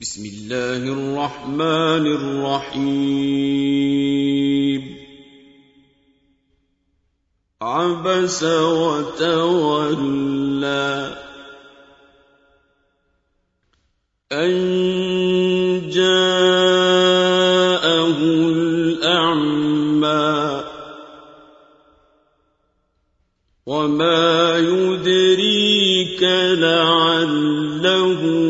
بسم الله الرحمن الرحيم. عبس وتولى أن جاءه الأعمى وما يدريك لعله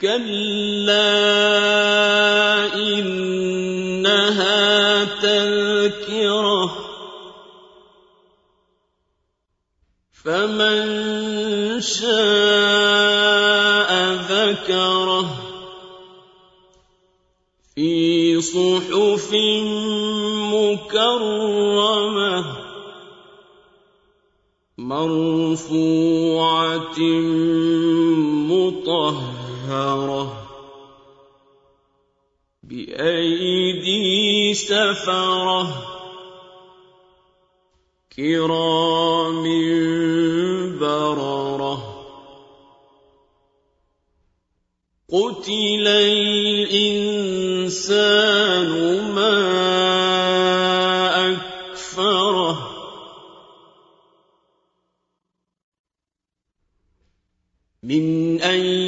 كلا إنها تذكره فمن شاء ذكره في صحف مكرمه مرفوعه مطهره بأيدي سفره. كرام بررة. قتل الإنسان ما أكفره. من أي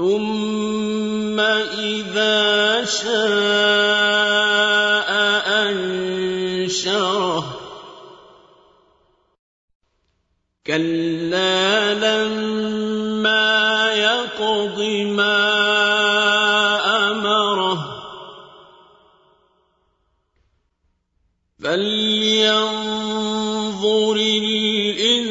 ثم إذا شاء أنشره. كلا لما يقض ما امره. فلينظر الانسان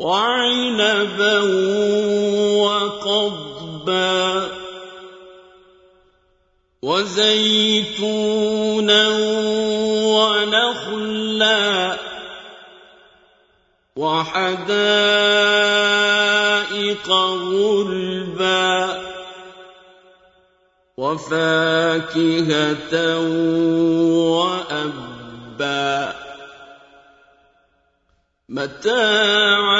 وعنبا وقضبا وزيتونا ونخلا وحدائق غلبا وفاكهه وابا متاعا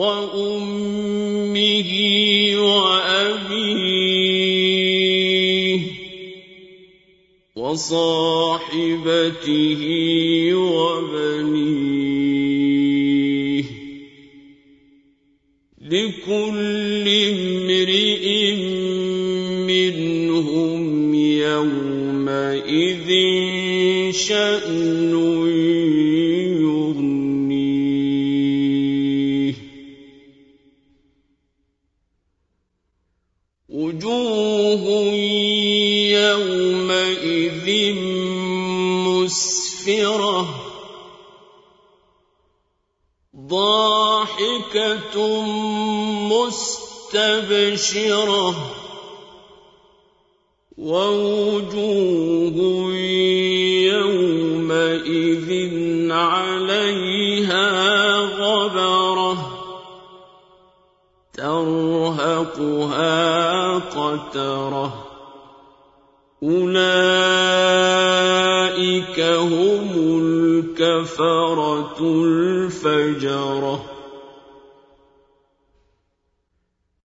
وأمه وأبيه وصاحبته وبنيه لكل امرئ منهم يومئذ شأن وجوه يومئذ مسفرة. ضاحكة مستبشرة. ووجوه قترة أولئك هم الكفرة الفجرة.